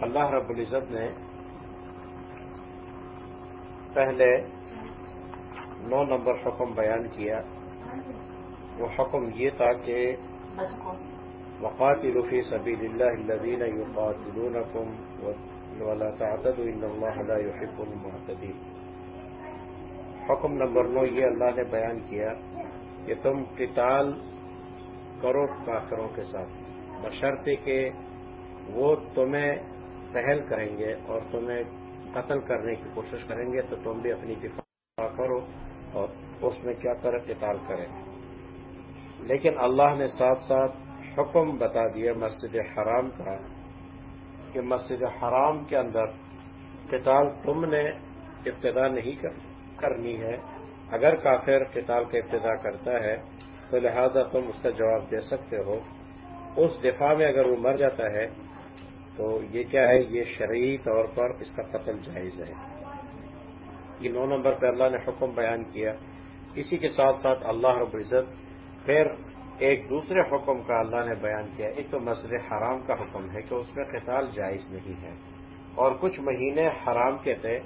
اللہ رب العزت نے پہلے نو نمبر حکم بیان کیا۔ وہ حکم یہ تھا کہ وقاتلوا في سبيل الله الذين يقاتلونكم ولا تعتدوا ان الله لا يحب المعتدين۔ حکم نمبر نو یہ اللہ نے بیان کیا کہ تم قتال کرو کافروں کے ساتھ۔ بشرطے کہ وہ تمہیں پہل کریں گے اور تمہیں قتل کرنے کی کوشش کریں گے تو تم بھی اپنی دفاع کرو اور اس میں کیا کرے قتال کرے لیکن اللہ نے ساتھ ساتھ حکم بتا دیا مسجد حرام کا کہ مسجد حرام کے اندر قتال تم نے ابتدا نہیں کرنی ہے۔ اگر کافر قتال کا ابتدا کرتا ہے تو لہذا تم اس کا جواب دے سکتے ہو۔ اس دفاع میں اگر وہ مر جاتا ہے تو یہ کیا ہے؟ یہ شرعی طور پر اس کا قتل جائز ہے۔ یہ نو نمبر پہ اللہ نے حکم بیان کیا۔ اسی کے ساتھ ساتھ اللہ رب العزت پھر ایک دوسرے حکم کا اللہ نے بیان کیا۔ ایک تو مسجد حرام کا حکم ہے کہ اس میں قتال جائز نہیں ہے۔ اور کچھ مہینے حرام کے تھے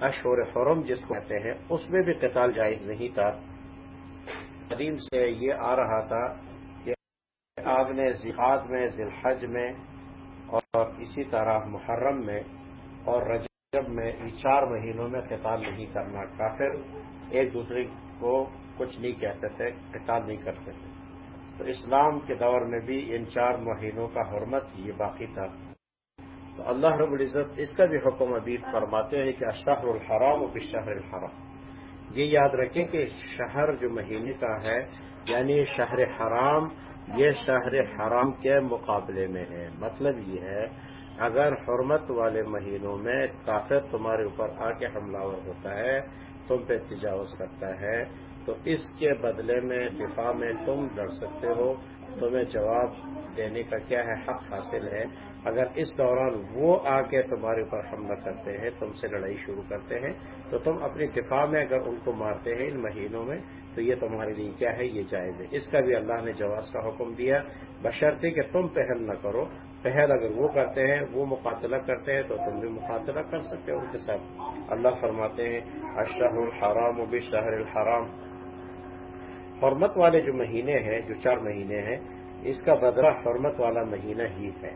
اشور حرم جس کو کہتے ہیں، اس میں بھی قتال جائز نہیں تھا۔ قدیم سے یہ آ رہا تھا کہ آپ نے ذہاد میں ذلحج میں اور اسی طرح محرم میں اور رجب میں ان چار مہینوں میں قتال نہیں کرنا، کافر ایک دوسرے کو کچھ نہیں کہتے تھے قتال نہیں کرتے تھے۔ تو اسلام کے دور میں بھی ان چار مہینوں کا حرمت یہ باقی تھا۔ تو اللہ رب العزت اس کا بھی حکم ابھی فرماتے ہیں کہ اشہر الحرام و بشہر الحرام۔ یہ یاد رکھیں کہ شہر جو مہینے کا ہے یعنی شہر حرام یہ شہر حرام کے مقابلے میں ہے۔ مطلب یہ ہے، اگر حرمت والے مہینوں میں کافر تمہارے اوپر آ کے حملہ ہوتا ہے، تم پہ تجاوز کرتا ہے، تو اس کے بدلے میں دفاع میں تم لڑ سکتے ہو۔ تمہیں جواب دینے کا کیا ہے؟ حق حاصل ہے۔ اگر اس دوران وہ آ کے تمہارے اوپر حملہ کرتے ہیں، تم سے لڑائی شروع کرتے ہیں، تو تم اپنی دفاع میں اگر ان کو مارتے ہیں ان مہینوں میں تو یہ تمہارے لیے کیا ہے؟ یہ جائز ہے۔ اس کا بھی اللہ نے جواز کا حکم دیا۔ بشرطے کہ تم پہل نہ کرو۔ پہل اگر وہ کرتے ہیں، وہ مقاتلہ کرتے ہیں تو تم بھی مقاتلہ کر سکتے ہو ان کے ساتھ۔ اللہ فرماتے ہیں اشہ الحرام و بشہر الحرام۔ حرمت والے جو مہینے ہیں، جو چار مہینے ہیں، اس کا بدلہ حرمت والا مہینہ ہی ہے۔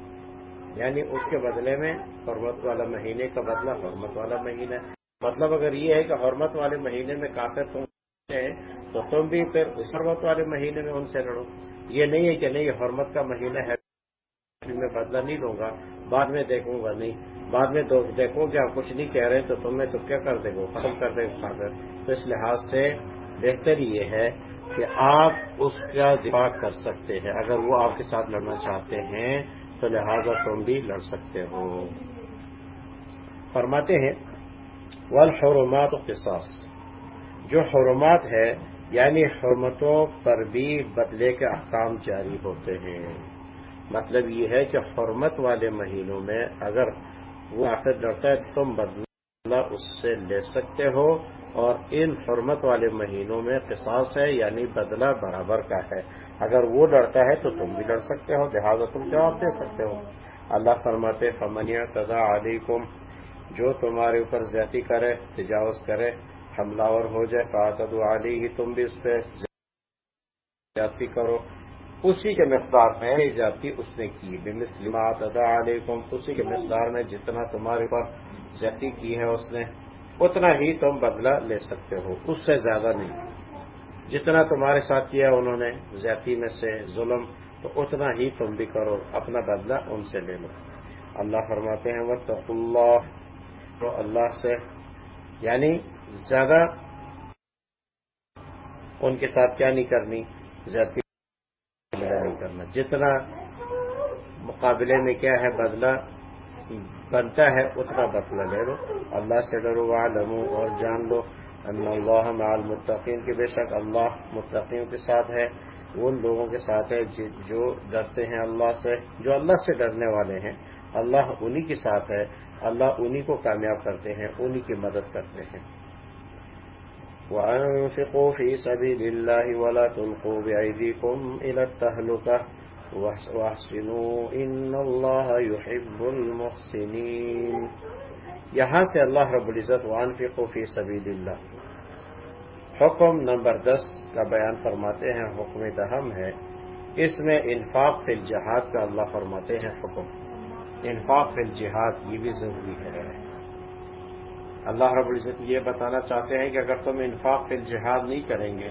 یعنی اس کے بدلے میں حرمت والا مہینے کا بدلہ حرمت والا مہینہ۔ مطلب اگر یہ ہے کہ حرمت والے مہینے میں کافر تم ہیں تو تم بھی پھر اس حرمت والے مہینے میں ان سے لڑو۔ یہ نہیں ہے کہ نہیں حرمت کا مہینہ ہے۔ میں بدلہ نہیں لوں گا۔ بعد میں دیکھوں گا نہیں۔ بعد میں دیکھو کہ آپ کچھ نہیں کہہ رہے تو تمہیں تو کیا کر دے گا؟ ختم کر دے گا تو اس لحاظ سے بہتر یہ ہے کہ آپ اس کا دفاع کر سکتے ہیں۔ اگر وہ آپ کے ساتھ لڑنا چاہتے ہیں تو لہذا تم بھی لڑ سکتے ہو۔ فرماتے ہیں، والحرمات قصاص۔ جو حرمات ہے یعنی حرمتوں پر بھی بدلے کے احکام جاری ہوتے ہیں۔ مطلب یہ ہے کہ حرمت والے مہینوں میں اگر وہ آخر لڑتا ہے تم بدلہ اس سے لے سکتے ہو اور ان حرمت والے مہینوں میں قصاص ہے یعنی بدلہ برابر کا ہے۔ اگر وہ لڑتا ہے تو تم بھی لڑ سکتے ہو، لہٰذا تم جواب دے سکتے ہو۔ اللہ فرماتے فمنیا تدا علیکم جو تمہارے اوپر زیادتی کرے، تجاوز کرے حملہ اور ہو جائے فاطد علی ہی تم بھی اس پہ زیادتی کرو۔ اسی کے مقدار میں زیادتی اس نے کی۔ بے مسلمات ادا علیکم، اسی کے مقدار میں جتنا تمہارے اوپر زیادتی کی ہے اس نے، اتنا ہی تم بدلہ لے سکتے ہو۔ اس سے زیادہ نہیں۔ جتنا تمہارے ساتھ کیا انہوں نے زیادتی میں سے ظلم، تو اتنا ہی تم بھی کرو، اپنا بدلہ ان سے لے لو۔ اللہ فرماتے ہیں وہ اللہ تو اللہ سے یعنی زیادہ ان کے ساتھ کیا نہیں کرنی زیادتی کرنا۔ جتنا مقابلے میں کیا ہے بدلہ بنتا ہے، اتنا بدلہ لے لو۔ اللہ سے ڈرو وعلمو اور جان لو۔ ان اللہ مع المتقین بے شک اللہ متقین کے ساتھ ہے، ان لوگوں کے ساتھ ہے جو ڈرتے ہیں اللہ سے، جو اللہ سے ڈرنے والے ہیں۔ اللہ انہی کے ساتھ ہے۔ اللہ انہی کو کامیاب کرتے ہیں، انہی کی مدد کرتے ہیں۔ وأنفقوا في سبيل الله ولا تلقوا بأيديكم إلى التهلكة واحسنوا إن الله يحب المحسنين یہاں سے اللہ رب العزت وانفقوا فی سبیل اللہ حکم نمبر دس کا بیان فرماتے ہیں، حکم دہم ہے۔ اس میں انفاق فی الجہاد کا اللہ فرماتے ہیں حکم۔ انفاق فی الجہاد یہ بھی ضروری ہے۔ اللہ رب العزت یہ بتانا چاہتے ہیں کہ اگر تم انفاق فی الجہاد نہیں کریں گے،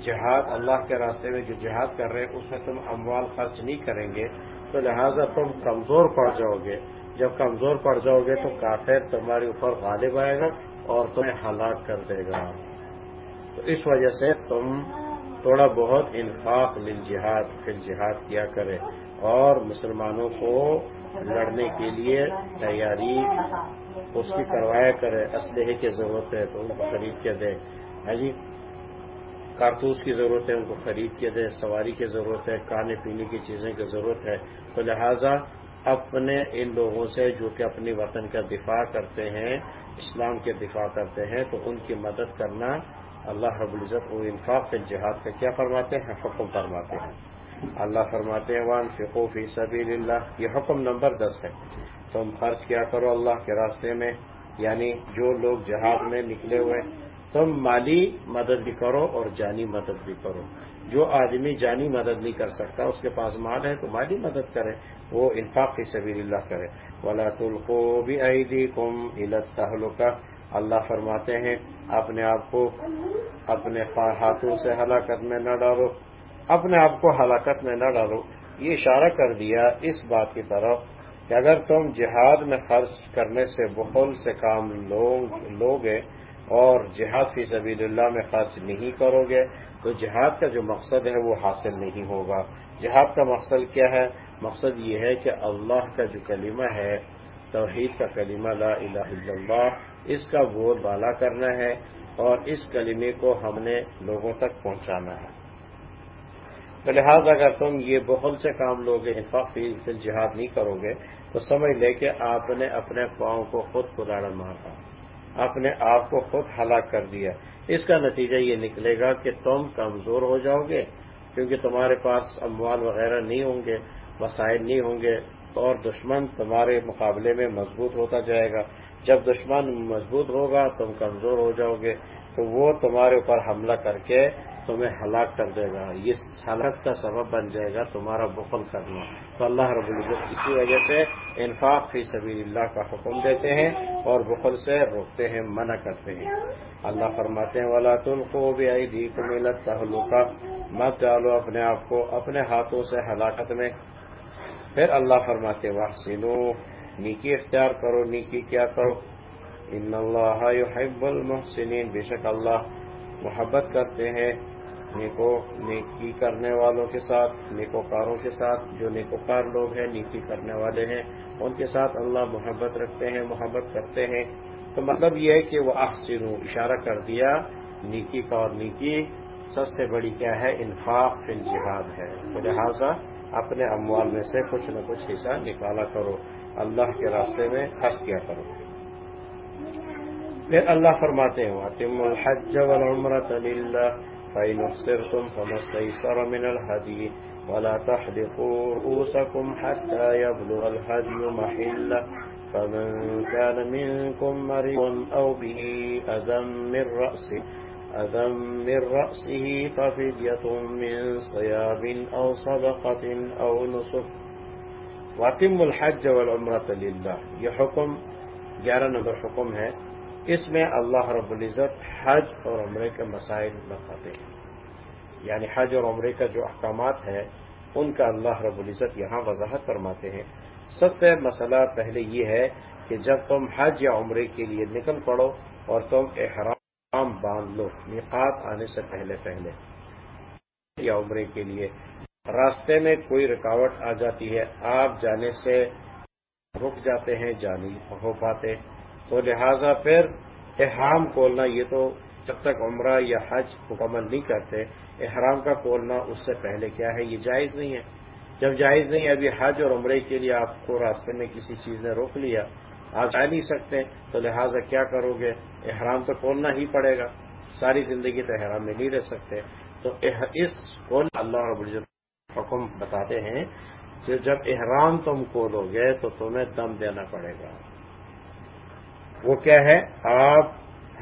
جہاد اللہ کے راستے میں جو جہاد کر رہے ہیں، اس میں تم اموال خرچ نہیں کریں گے، تو لہٰذا تم کمزور پڑ جاؤ گے۔ جب کمزور پڑ جاؤ گے تو کافر تمہارے اوپر غالب آئے گا اور تمہیں ہلاک کر دے گا۔ تو اس وجہ سے تم تھوڑا بہت انفاق لل جہاد کیا کرے اور مسلمانوں کو لڑنے کے لیے تیاری اس کی کروایا کرے، اسلحے کی ضرورت ہے تو ان کو خرید کے دے۔ ہاں جی؟ کارتوس کی ضرورت ہے، ان کو خرید کے دے۔ سواری کی ضرورت ہے، کھانے پینے کی چیزیں کی ضرورت ہے۔ تو لہذا اپنے ان لوگوں سے جو کہ اپنی وطن کا دفاع کرتے ہیں، اسلام کے دفاع کرتے ہیں، تو ان کی مدد کرنا اللہ رب العزت و انفاق کے جہاد کا کیا فرماتے ہیں؟ حکم فرماتے ہیں۔ اللہ فرماتے ہیں وان فقوفی سبیل اللہ یہ حکم نمبر دس ہے۔ تم خرچ کیا کرو اللہ کے راستے میں یعنی جو لوگ جہاد میں نکلے ہوئے، تم مالی مدد بھی کرو اور جانی مدد بھی کرو۔ جو آدمی جانی مدد نہیں کر سکتا، اس کے پاس مال ہے تو مالی مدد کرے، وہ انفاق کی سبیل اللہ کرے۔ ولا تلقو بھی عیدی کم علت کا اللہ فرماتے ہیں، اپنے آپ کو اپنے ہاتھوں سے ہلاکت میں نہ ڈالو۔ اپنے آپ کو ہلاکت میں نہ ڈالو۔ یہ اشارہ کر دیا اس بات کی طرف کہ اگر تم جہاد میں خرچ کرنے سے بخل سے کام لوگے اور جہاد فی سبیل اللہ میں خرچ نہیں کرو گے، تو جہاد کا جو مقصد ہے وہ حاصل نہیں ہوگا۔ جہاد کا مقصد کیا ہے؟ مقصد یہ ہے کہ اللہ کا جو کلمہ ہے، توحید کا کلمہ لا الہ الا اللہ، اس کا بول بالا کرنا ہے اور اس کلمے کو ہم نے لوگوں تک پہنچانا ہے۔ تو لہٰذا اگر تم یہ بہت سے کام لوگ انفاق فی جہاد نہیں کرو گے، تو سمجھ لے کہ آپ نے اپنے پاؤں کو خود کلاڑا مارا اپنے آپ کو خود ہلاک کر دیا۔ اس کا نتیجہ یہ نکلے گا کہ تم کمزور ہو جاؤ گے، کیونکہ تمہارے پاس اموال وغیرہ نہیں ہوں گے، وسائل نہیں ہوں گے، اور دشمن تمہارے مقابلے میں مضبوط ہوتا جائے گا۔ جب دشمن مضبوط ہوگا، تم کمزور ہو جاؤ گے، تو وہ تمہارے اوپر حملہ کر کے تمہیں ہلاک کر دے گا، یہ حالت کا سبب بن جائے گا تمہارا بخل کرنا۔ تو اللہ رب العزت اسی وجہ سے انفاق فی سبیل اللہ کا حکم دیتے ہیں اور بخل سے روکتے ہیں، منع کرتے ہیں۔ اللہ فرماتے ہیں، ولا تم کو بھی آئی دی کو ملت تعلقہ مت ڈالو اپنے آپ کو اپنے ہاتھوں سے ہلاکت میں۔ پھر اللہ فرماتے واحسنو نیکی اختیار کرو، نیکی کیا کرو۔ ان اللہ يحب المحسنین بے شک اللہ محبت کرتے ہیں۔ نیکو نیکی کرنے والوں کے ساتھ، نیکوکاروں کے ساتھ، جو نیکوکار لوگ ہیں، نیکی کرنے والے ہیں، ان کے ساتھ اللہ محبت رکھتے ہیں، محبت کرتے ہیں۔ تو مطلب یہ ہے کہ وہ احسن اشارہ کر دیا، نیکی کا اور نیکی سب سے بڑی کیا ہے؟ انفاق فی الجہاد ہے۔ لہٰذا اپنے اموال میں سے کچھ نہ کچھ حصہ نکالا کرو۔ اللہ کے راستے میں خرچ کیا کرو۔ پھر اللہ فرماتے ہیں واتم الحج والعمرة للہ فإن اخسرتم فما استيسر من الهدي ولا تحلقوا رؤوسكم حتى يبلغ الهدي محله فمن كان منكم مريض أو به أذى من رأسه أذى من رأسه ففدية من صيام أو صدقة أو نصف واتم الحج والعمرة لله. یہ حکم گیارہ نمبر حکم ہے۔ اس میں اللہ رب العزت حج اور عمرے کے مسائل بتاتے ہیں۔ یعنی حج اور عمرے کا جو احکامات ہے ان کا اللہ رب العزت یہاں وضاحت فرماتے ہیں۔ سب سے مسئلہ پہلے یہ ہے کہ جب تم حج یا عمرے کے لیے نکل پڑو اور تم احرام باندھ لو نقات آنے سے پہلے پہلے، یا عمرے کے لیے راستے میں کوئی رکاوٹ آ جاتی ہے، آپ جانے سے رک جاتے ہیں جانی ہو پاتے۔ تو لہذا پھر احرام کھولنا یہ تو جب تک عمرہ یا حج مکمل نہیں کرتے، احرام کا کھولنا اس سے پہلے کیا ہے؟ یہ جائز نہیں ہے۔ جب جائز نہیں ہے، ابھی حج اور عمرے کے لیے آپ کو راستے میں کسی چیز نے روک لیا، آپ جا نہیں سکتے، تو لہٰذا کیا کرو گے؟ احرام تو کھولنا ہی پڑے گا۔ ساری زندگی تو احرام میں نہیں رہ سکتے۔ تو اس کول اللہ رب العزت حکم بتاتے ہیں کہ جب احرام تم کھولو گے تو تمہیں دم دینا پڑے گا۔ وہ کیا ہے؟ آپ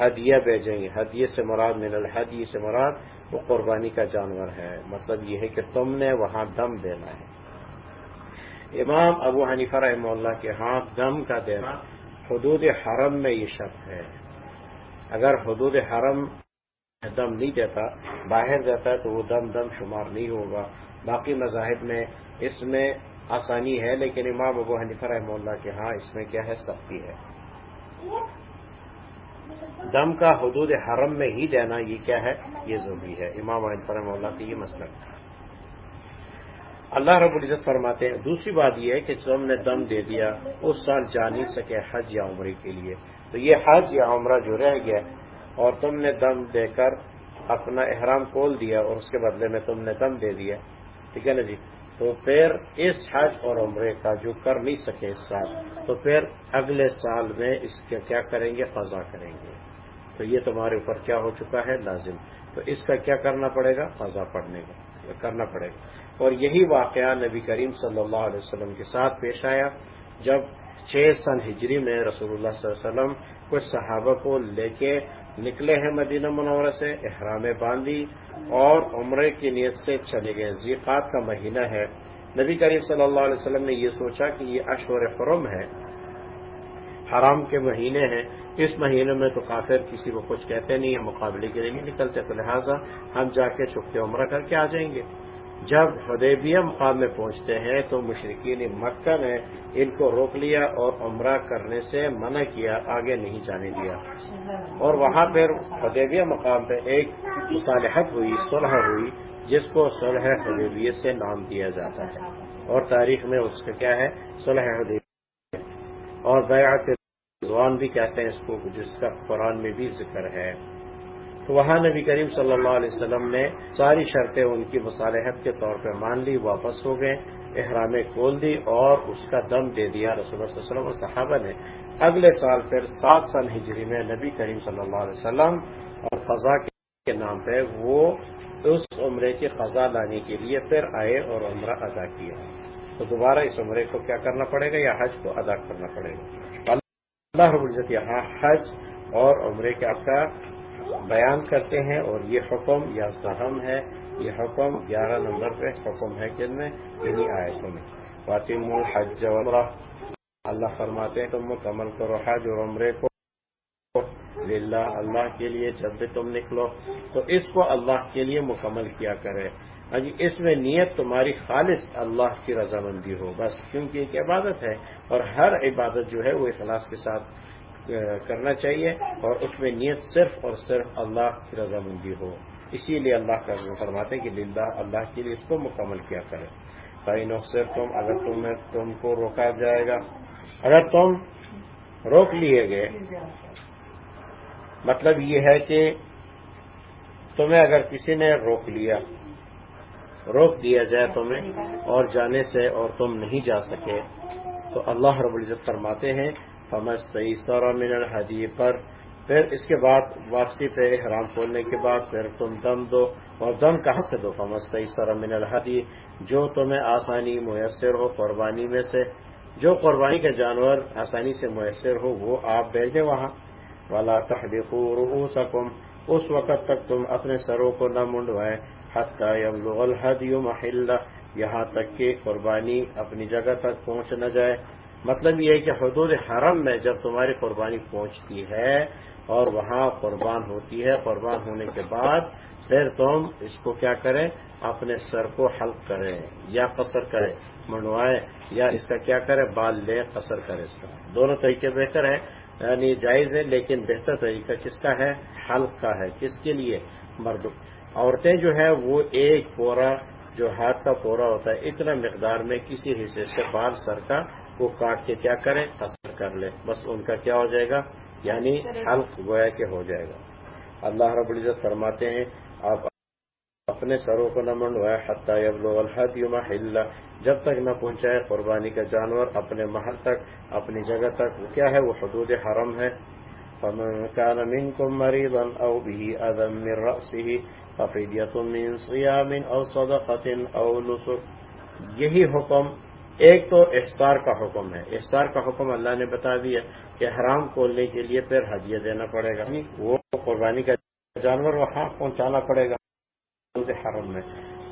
ہدیہ بھیجیں گے۔ ہدیے سے مراد من الحدی سے مراد وہ قربانی کا جانور ہے۔ مطلب یہ ہے کہ تم نے وہاں دم دینا ہے۔ امام ابو حنیفہ رحمہ اللہ کے ہاں دم کا دینا حدود حرم میں یہ شک ہے۔ اگر حدود حرم دم نہیں دیتا، باہر دیتا ہے تو وہ دم دم شمار نہیں ہوگا۔ باقی مذاہب میں اس میں آسانی ہے، لیکن امام ابو حنیفہ رحمہ اللہ کے ہاں اس میں کیا ہے؟ سختی ہے۔ دم کا حدود حرم میں ہی دینا یہ کیا ہے؟ یہ ضروری ہے۔ امام رحمہ اللہ کا یہ مسئلہ اللہ رب العزت فرماتے ہیں، دوسری بات یہ ہے کہ تم نے دم دے دیا، اس سال جا نہیں سکے حج یا عمرے کے لیے۔ تو یہ حج یا عمرہ جو رہ گیا، اور تم نے دم دے کر اپنا احرام کھول دیا اور اس کے بدلے میں تم نے دم دے دیا۔ ٹھیک ہے نا جی؟ تو پھر اس حج اور عمرے کا جو کر نہیں سکے اس سال تو پھر اگلے سال میں اس کے کیا کریں گے؟ فضا کریں گے۔ تو یہ تمہارے اوپر کیا ہو چکا ہے؟ لازم۔ تو اس کا کیا کرنا پڑے گا؟ فضا پڑنے کا۔ کرنا پڑے گا۔ اور یہی واقعہ نبی کریم صلی اللہ علیہ وسلم کے ساتھ پیش آیا۔ جب چھ سن ہجری میں رسول اللہ صلی اللہ علیہ وسلم کچھ صحابہ کو لے کے نکلے ہیں مدینہ منورہ سے احرام باندھی اور عمرے کی نیت سے چلے گئے۔ زیقات کا مہینہ ہے۔ نبی کریم صلی اللہ علیہ وسلم نے یہ سوچا کہ یہ اشور حرم ہے، حرام کے مہینے ہیں، اس مہینے میں تو کافر کسی کو کچھ کہتے نہیں ہیں مقابلے کے لیے نہیں نکلتے، تو لہٰذا ہم جا کے چھپتے عمرہ کر کے آ جائیں گے۔ جب حدیبیہ مقام میں پہنچتے ہیں تو مشرقین مکہ نے ان کو روک لیا اور عمرہ کرنے سے منع کیا، آگے نہیں جانے دیا۔ اور وہاں پھر حدیبیہ مقام پہ ایک مصالحت ہوئی، صلح ہوئی۔ جس کو صلح حدیبیہ سے نام دیا جاتا ہے۔ اور تاریخ میں اس کا کیا ہے؟ صلح حدیبیہ اور بیعت رضوان بھی کہتے ہیں اس کو، جس کا قرآن میں بھی ذکر ہے۔ تو وہاں نبی کریم صلی اللہ علیہ وسلم نے ساری شرطیں ان کی مصالحت کے طور پہ مان لی، واپس ہو گئے، احرام کھول دی اور اس کا دم دے دیا رسول اللہ علیہ وسلم صحابہ نے۔ اگلے سال پھر سات سال ہجری میں نبی کریم صلی اللہ علیہ وسلم اور فضا کے نام پہ وہ اس عمرے کی خزا لانے کے لیے پھر آئے اور عمرہ ادا کیا۔ تو دوبارہ اس عمرے کو کیا کرنا پڑے گا یا حج کو ادا کرنا پڑے گا؟ اللہ رب العزت یہاں حج اور عمرے کے آپ کا بیان کرتے ہیں اور یہ حکم یا سہم ہے، یہ حکم گیارہ نمبر پہ حکم ہے کن میں انہیں آیتوں میں۔ فاطم الحج عمرہ اللہ فرماتے ہیں تم مکمل کرو حج اور عمرے کو للہ، اللہ کے لیے جب بھی تم نکلو، تو اس کو اللہ کے لیے مکمل کیا کرے۔ ہاں جی اس میں نیت تمہاری خالص اللہ کی رضامندی ہو۔ بس کیونکہ ایک عبادت ہے اور ہر عبادت جو ہے وہ اخلاص کے ساتھ کرنا چاہیے اور اس میں نیت صرف اور صرف اللہ کی رضامندی ہو۔ اسی لیے اللہ کا فرماتے ہیں کہ للہ، اللہ کے لیے اس کو مکمل کیا کرے۔ بھائی صرف تم اگر تم تم کو روکا جائے گا، اگر تم روک لیے گئے مطلب یہ ہے کہ تمہیں اگر کسی نے روک لیا، روک دیا جائے تمہیں اور جانے سے اور تم نہیں جا سکے، تو اللہ رب العزت فرماتے ہیں سورا من الحدی پر۔ پھر اس کے بعد واپسی پہ حرام کھولنے کے بعد پھر تم دم دو۔ اور دم کہاں سے دو؟ سورا من الحدی جو تمہیں آسانی میسر ہو قربانی میں سے، جو قربانی کا جانور آسانی سے میسر ہو، وہ آپ بھیجیں وہاں۔ والا رؤوسکم اس وقت تک تم اپنے سروں کو نہ منڈوائیں حتی یبلغ الحدی محلہ یہاں تک کہ قربانی اپنی جگہ تک پہنچ نہ جائے۔ مطلب یہ ہے کہ حدود حرم میں جب تمہاری قربانی پہنچتی ہے اور وہاں قربان ہوتی ہے، قربان ہونے کے بعد پھر تم اس کو کیا کریں؟ اپنے سر کو حلق کریں یا قصر کریں، منڈوائیں یا اس کا کیا کرے بال لے قصر کرے اس کا دونوں طریقے بہتر ہے یعنی جائز ہے، لیکن بہتر طریقہ کس کا ہے؟ حلق کا ہے۔ کس کے لیے؟ مرد۔ عورتیں جو ہے وہ ایک پورا جو ہاتھ کا پورا ہوتا ہے، اتنا مقدار میں کسی حصے سے بال سر کا وہ کاٹ کے کیا کریں؟ اثر کر لے بس ان کا کیا ہو جائے گا؟ یعنی حلق گویا کہ ہو جائے گا۔ اللہ رب العزت فرماتے ہیں، آپ اپنے سروں کو نہ منڈوائے، حتیٰ یبلو الحد یوما جب تک نہ پہنچائے قربانی کا جانور اپنے محل تک، اپنی جگہ تک۔ وہ کیا ہے؟ وہ حدود حرم ہے۔ فمن كان منكم مريضا او به اذى من رأسه ففدية من صيام او صدقة او نسك یہی حکم، ایک تو احسار کا حکم ہے۔ احسار کا حکم اللہ نے بتا دیا کہ حرام کھولنے کے لیے پھر ہدیہ دینا پڑے گا۔ وہ قربانی کا جانور وہاں پہنچانا پڑے گا۔ حرم میں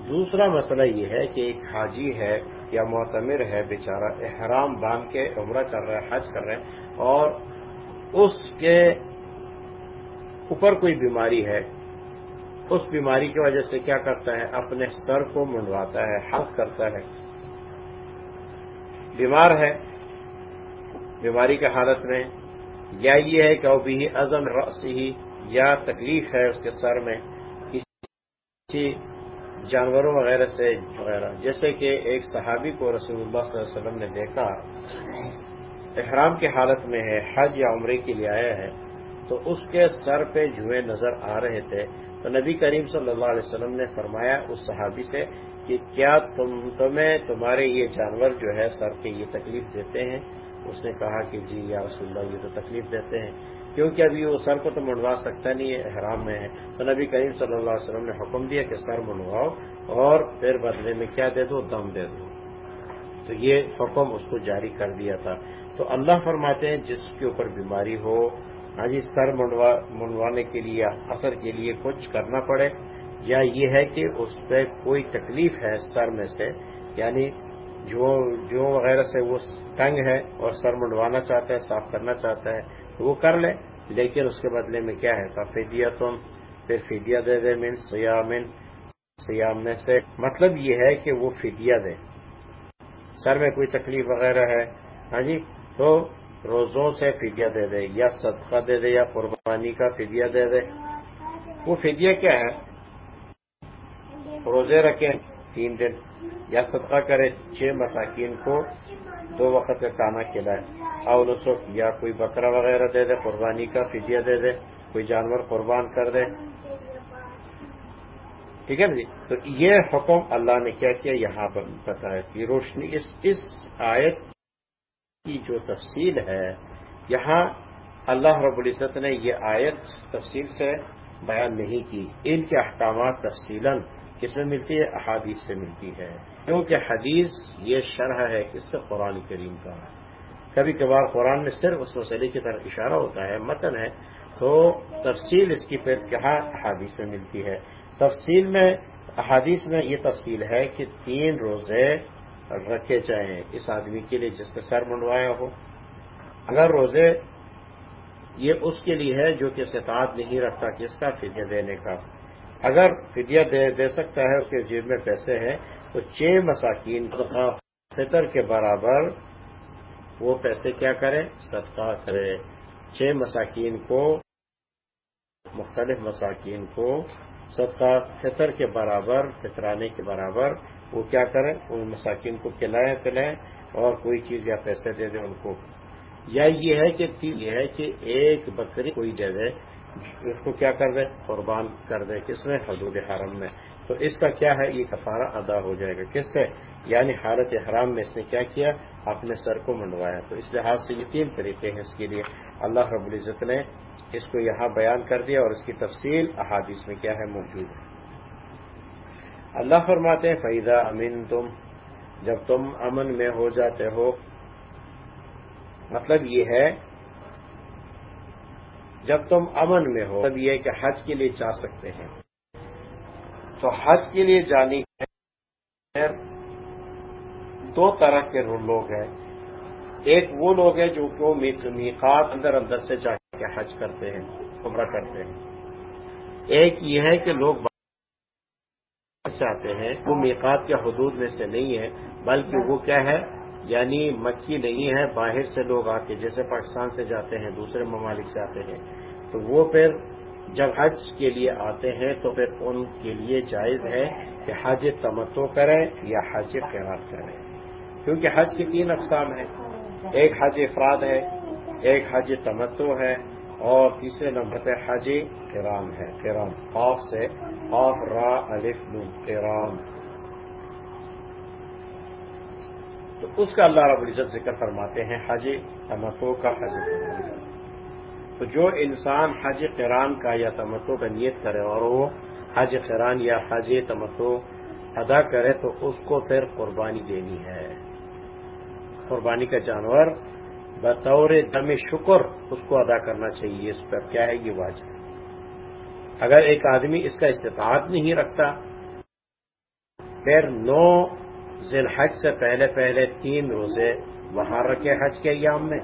دوسرا مسئلہ یہ ہے کہ ایک حاجی ہے یا معتمر ہے، بیچارہ احرام باندھ کے عمرہ کر رہا ہے، حج کر رہے ہیں اور اس کے اوپر کوئی بیماری ہے، اس بیماری کی وجہ سے کیا کرتا ہے؟ اپنے سر کو منڈواتا ہے حق کرتا ہے۔ بیمار ہے، بیماری کی حالت میں یا یہ ہے کہ وہ بھی عزم رسی یا تکلیف ہے اس کے سر میں۔ جانوروں وغیرہ سے وغیرہ۔ جیسے کہ ایک صحابی کو رسول اللہ صلی اللہ علیہ وسلم نے دیکھا، احرام کی حالت میں ہے، حج یا عمرے کے لیے آیا ہے، تو اس کے سر پہ جوئیں نظر آ رہے تھے۔ تو نبی کریم صلی اللہ علیہ وسلم نے فرمایا، اس صحابی سے کہ کیا تم تمہیں تمہارے یہ جانور جو ہے سر کے یہ تکلیف دیتے ہیں؟ اس نے کہا کہ جی یا رسول اللہ، یہ تو تکلیف دیتے ہیں۔ کیونکہ ابھی وہ سر کو تو منڈوا سکتا نہیں ہے، احرام میں ہے۔ تو نبی کریم صلی اللہ علیہ وسلم نے حکم دیا کہ سر منڈواؤ اور پھر بدلے میں کیا دے دو؟ دم دے دو۔ تو یہ حکم اس کو جاری کر دیا تھا۔ تو اللہ فرماتے ہیں، جس کے اوپر بیماری ہو ہاں جی سر منڈوانے کے لیے اثر کے لیے کچھ کرنا پڑے۔ یا یہ ہے کہ اس پہ کوئی تکلیف ہے سر میں سے یعنی جو جو وغیرہ سے وہ تنگ ہے اور سر منڈوانا چاہتا ہے، صاف کرنا چاہتا ہے، تو وہ کر لے۔ لیکن اس کے بدلے میں کیا ہے؟ فیدیا تم پھر فیدیا دے دے، من سیامن سیام میں سے مطلب یہ ہے کہ وہ فدیہ دے۔ سر میں کوئی تکلیف وغیرہ ہے؟ ہاں جی تو روزوں سے فدیہ دے دے، یا صدقہ دے دے، یا قربانی کا فدیہ دے دے۔ وہ فدیہ کیا ہے؟ روزے رکھیں، تین دن، یا صدقہ کرے چھ مساکین کو دو وقت کا کھانا کھلائے اور یا کوئی بکرا وغیرہ دے دے، قربانی کا فدیہ دے دے، کوئی جانور قربان کر دے۔ ٹھیک ہے نا جی؟ تو یہ حکم اللہ نے کیا کیا یہاں پر بتایا کہ روشنی، اس اس آیت کی جو تفصیل ہے، یہاں اللہ رب العزت نے یہ آیت تفصیل سے بیان نہیں کی۔ ان کے احکامات تفصیل کس میں ملتی ہے؟ احادیث سے ملتی ہے۔ کیونکہ حدیث یہ شرح ہے کس سے قرآن کریم کا۔ کبھی کبھار قرآن میں صرف اس مسئلے کی طرف اشارہ ہوتا ہے۔ متن ہے، تو تفصیل اس کی پھر کہاں احادیث میں ملتی ہے؟ تفصیل میں، احادیث میں یہ تفصیل ہے کہ تین روزے رکھے جائیں اس آدمی کے لیے جس نے سر منڈوایا ہو۔ اگر روزے یہ اس کے لیے ہے جو کہ ستاد نہیں رکھتا کس کا فدیہ دینے کا۔ اگر فدیہ دے دے سکتا ہے اس کے جیب میں پیسے ہیں، تو چھ مساکین فطر کے برابر وہ پیسے کیا کرے صدقہ کرے چھ مساکین کو، مختلف مساکین کو صدقہ فطر کے برابر، فطرانے کے برابر وہ کیا کریں؟ ان مساکین کو کھلائیں، پلائیں اور کوئی چیز یا پیسے دے دیں ان کو۔ یا یہ ہے کہ، یہ ہے کہ ایک بکری کوئی دے دے اس کو کیا کر دے؟ قربان کر دے کس میں حضور حرم میں۔ تو اس کا کیا ہے؟ یہ کفارہ ادا ہو جائے گا۔ کس سے یعنی حالت حرام میں اس نے کیا کیا؟ اپنے سر کو منڈوایا۔ تو اس لحاظ سے یہ تین طریقے ہیں اس کے لیے۔ اللہ رب العزت نے اس کو یہاں بیان کر دیا اور اس کی تفصیل احادیث میں کیا ہے؟ موجود ہے۔ اللہ فرماتے ہیں فیضا امین تم جب تم امن میں ہو جاتے ہو مطلب یہ ہے جب تم امن میں ہو مطلب یہ کہ حج کے لیے جا سکتے ہیں۔ تو حج کے لیے جانی ہے دو طرح کے لوگ ہیں۔ ایک وہ لوگ ہیں جو کہ میقات اندر اندر سے جا کے حج کرتے ہیں، عمرہ کرتے ہیں۔ ایک یہ ہے کہ لوگ چاہتے ہیں، وہ میقات کے حدود میں سے نہیں ہے بلکہ وہ کیا ہے؟ یعنی مکی نہیں ہے، باہر سے لوگ آ کے جیسے پاکستان سے جاتے ہیں، دوسرے ممالک سے آتے ہیں، تو وہ پھر جب حج کے لیے آتے ہیں تو پھر ان کے لیے جائز ہے کہ حج تمتو کریں یا حج قرار کریں۔ کیونکہ حج کی تین اقسام ہیں۔ ایک حج افراد ہے، ایک حج تمتو ہے، اور تیسرے نمبر پہ حج کرام ہے کرام خوف سے خوف را الف نون کرام تو اس کا اللہ رب العزت ذکر فرماتے ہیں، حج تمتو کا حج تو جو انسان حج قران کا یا تمتو کا نیت کرے اور وہ حج قران یا حج تمتو ادا کرے، تو اس کو پھر قربانی دینی ہے۔ قربانی کا جانور بطور دم شکر اس کو ادا کرنا چاہیے، اس پر کیا ہے، یہ واجب۔ اگر ایک آدمی اس کا استطاعت نہیں رکھتا، پھر نو ذی الحج سے پہلے پہلے تین روزے وہاں رکھے حج کے ایام میں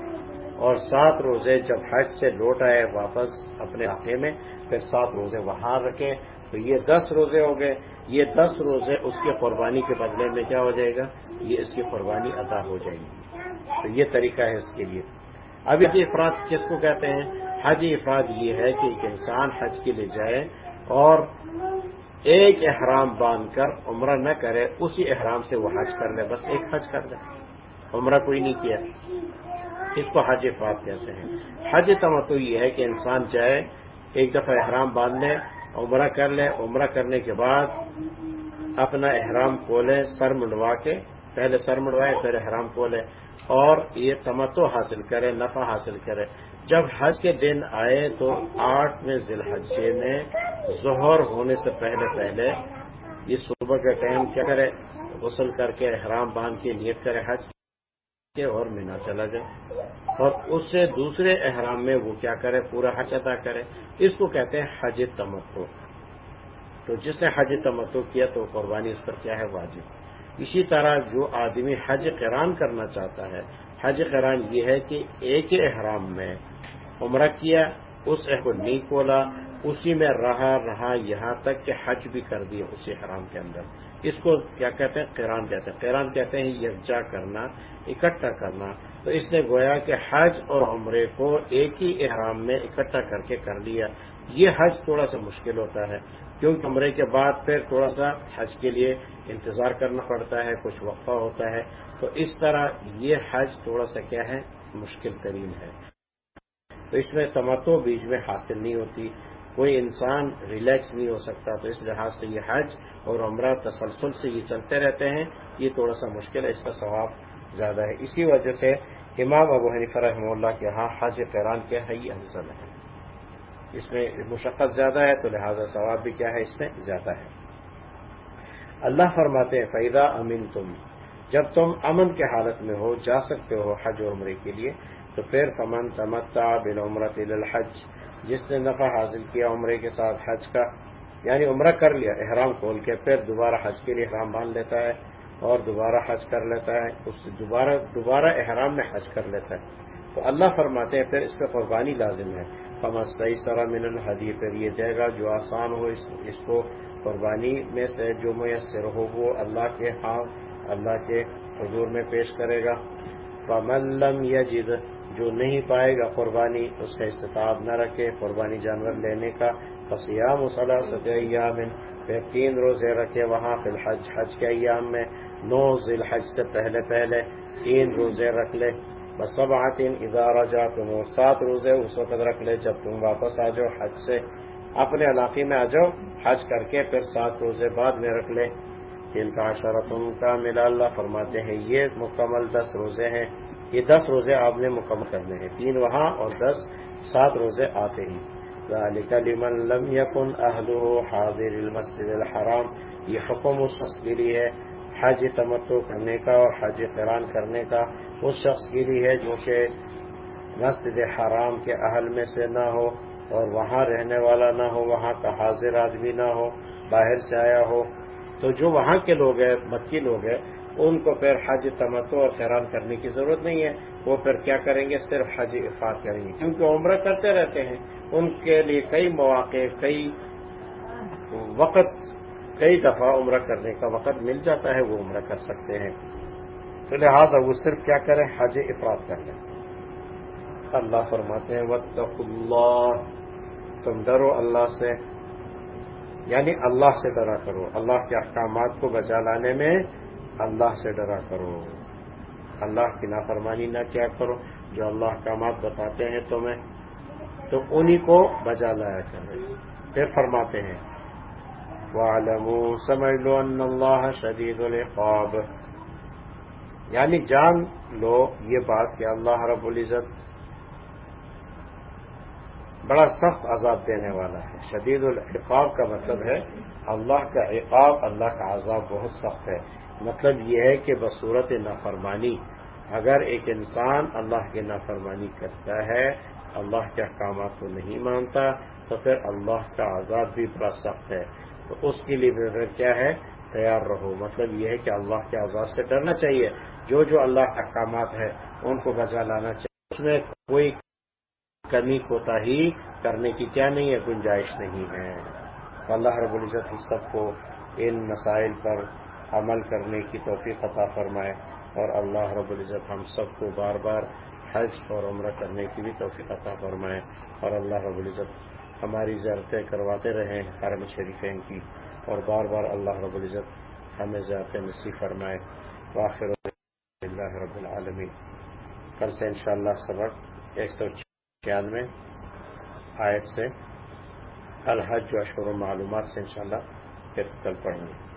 اور سات روزے جب حج سے لوٹ آئے واپس اپنے علاقے میں، پھر سات روزے وہاں رکھے۔ تو یہ دس روزے ہو گئے۔ یہ دس روزے اس کی قربانی کے بدلے میں کیا ہو جائے گا؟ یہ اس کی قربانی ادا ہو جائے گی۔ تو یہ طریقہ ہے اس کے لیے۔ اب یہ افراد کس کو کہتے ہیں؟ حج افراد یہ ہے کہ ایک انسان حج کے لیے جائے اور ایک احرام باندھ کر عمرہ نہ کرے، اسی احرام سے وہ حج کر لے، بس ایک حج کر لے۔ عمرہ کوئی نہیں کیا۔ اس کو حج افراد کہتے ہیں۔ حج تمتو یہ ہے کہ انسان جائے، ایک دفعہ احرام باندھ لے، عمرہ کر لے، عمرہ کرنے کے بعد اپنا احرام کھولے، سر منڈوا کے، پہلے سر منڈوائے، پھر احرام کھولے۔ اور یہ تمتو حاصل کرے، نفع حاصل کرے۔ جب حج کے دن آئے تو آٹھ میں ذی الحجے میں ظہر ہونے سے پہلے پہلے یہ صبح کا ٹائم کیا کرے؟ غسل کر کے احرام باندھ کے نیت کرے، حج کے اور مینا چلا جائے۔ اور اس سے دوسرے احرام میں وہ کیا کرے؟ پورا حج ادا کرے۔ اس کو کہتے ہیں حج تمتو۔ تو جس نے حج تمتو کیا تو قربانی اس پر کیا ہے؟ واجب۔ اسی طرح جو آدمی حج قران کرنا چاہتا ہے، حج قران یہ ہے کہ ایک احرام میں عمرہ کیا، اس کو نہیں کھولا، اسی میں رہا رہا یہاں تک کہ حج بھی کر دیا اسی حرام کے اندر۔ اس کو کیا کہتے ہیں؟ قیران کہتے ہیں۔ قیران کہتے ہیں یکجا کرنا، اکٹھا کرنا۔ تو اس نے گویا کہ حج اور عمرے کو ایک ہی احرام میں اکٹھا کر کے کر لیا۔ یہ حج تھوڑا سا مشکل ہوتا ہے، کیونکہ عمرے کے بعد پھر تھوڑا سا حج کے لیے انتظار کرنا پڑتا ہے، کچھ وقفہ ہوتا ہے۔ تو اس طرح یہ حج تھوڑا سا کیا ہے؟ مشکل ترین ہے۔ تو اس میں تمتو بیچ میں حاصل نہیں ہوتی۔ کوئی انسان ریلیکس نہیں ہو سکتا تو اس لحاظ سے یہ حج اور عمرہ تسلسل سے یہ چلتے رہتے ہیں، یہ تھوڑا سا مشکل ہے، اس کا ثواب زیادہ ہے۔ اسی وجہ سے امام ابو حنیفہ رحمہ اللہ کے ہاں حج قیران کیا ہے یہ افضل ہے۔ اس میں مشقت زیادہ ہے تو لہذا ثواب بھی کیا ہے، اس میں زیادہ ہے۔ اللہ فرماتے ہیں فیضا امین تم جب تم امن کے حالت میں ہو، جا سکتے ہو حج و عمرے کے لیے، تو پھر فمن تمتا بن عمرت الحج جس نے نفع حاصل کیا عمرے کے ساتھ حج کا یعنی عمرہ کر لیا، احرام کھول کے پھر دوبارہ حج کے لیے احرام باندھ لیتا ہے اور دوبارہ حج کر لیتا ہے، اس سے دوبارہ دوبارہ احرام میں حج کر لیتا ہے۔ تو اللہ فرماتے ہیں، پھر اس پہ قربانی لازم ہے۔ فمستعی سرا من الحدی پھر یہ جائے گا جو آسان ہو، اس کو قربانی میں سے جو میسر ہو، وہ اللہ کے ہاں اللہ کے حضور میں پیش کرے گا۔ فملم یجد جو نہیں پائے گا قربانی، اس کا استطاب نہ رکھے، قربانی جانور لینے کا فسیام صلاح ایام پھر تین روزے رکھے وہاں فی الحج، حج کے ایام میں، نو ذی الحج سے پہلے پہلے تین روزے رکھ لے بس سب آتین ادارہ جا تم سات روزے اس وقت رکھ لے جب تم واپس آ جاؤ حج سے۔ اپنے علاقے میں آ جاؤ، حج کر کے پھر سات روزے بعد میں رکھ لے۔ دل کا شرطوں کا ملا اللہ فرماتے ہیں یہ مکمل دس روزے ہیں۔ یہ دس روزے آپ نے مکمل کرنے ہیں۔ تین وہاں اور دس سات روزے آتے ہی ذالک لمن لم يكن اهله حاضر المسجد الحرام۔ یہ حکم اس شخص کے لیے ہے، حج تمتو کرنے کا اور حج قران کرنے کا۔ اس شخص کے لیے ہے جو کہ مسجد حرام کے اہل میں سے نہ ہو اور وہاں رہنے والا نہ ہو، وہاں کا حاضر آدمی نہ ہو، باہر سے آیا ہو۔ تو جو وہاں کے لوگ ہیں، مکی لوگ ہیں ان کو پھر حج تمتو اور خیران کرنے کی ضرورت نہیں ہے۔ وہ پھر کیا کریں گے؟ صرف حج افاد کریں گے۔ کیونکہ عمرہ کرتے رہتے ہیں۔ ان کے لیے کئی مواقع، کئی وقت، کئی دفعہ عمرہ کرنے کا وقت مل جاتا ہے، وہ عمرہ کر سکتے ہیں۔ تو لہٰذا وہ صرف کیا کریں؟ حج افراد کر لیں۔ اللہ فرماتے ہیں وط اللہ تم ڈرو اللہ سے۔ یعنی اللہ سے ڈرا کرو۔ اللہ کے احکامات کو بچا لانے میں اللہ سے ڈرا کرو۔ اللہ کی نافرمانی نہ کیا کرو۔ جو اللہ احکامات بتاتے ہیں تمہیں تو انہی کو بجا لایا کرے پھر فرماتے ہیں وَعْلَمُوا سمجھ لو ان اللہ شدید العقاب۔ یعنی جان لو یہ بات کہ اللہ رب العزت بڑا سخت عذاب دینے والا ہے۔ شدید العقاب کا مطلب ہے اللہ کا عقاب، اللہ کا عذاب بہت سخت ہے۔ مطلب یہ ہے کہ بصورت نافرمانی، اگر ایک انسان اللہ کی نافرمانی کرتا ہے، اللہ کے احکامات کو نہیں مانتا، تو پھر اللہ کا عذاب بھی بڑا سخت ہے۔ تو اس کے لیے پھر کیا ہے؟ تیار رہو۔ مطلب یہ ہے کہ اللہ کے عذاب سے ڈرنا چاہیے۔ جو جو اللہ کے احکامات ہے ان کو بچا لانا چاہیے۔ اس میں کوئی کمی کوتا ہی کرنے کی کیا نہیں ہے، گنجائش نہیں ہے۔ اللہ رب العزت ہم سب کو ان مسائل پر عمل کرنے کی توفیق عطا فرمائے اور اللہ رب العزت ہم سب کو بار بار حج اور عمرہ کرنے کی بھی توفیق عطا فرمائے۔ اور اللہ رب العزت ہماری زیارتیں کرواتے رہیں حرم شریفین کی اور بار بار اللہ رب العزت ہمیں زیارتیں نصیب فرمائے۔ واخر اللہ رب العالمین۔ کل سے انشاءاللہ سبق ایک سو چھیانوے آیت سے الحج و اشور و معلومات سے انشاءاللہ پھر کل پڑھیں گے۔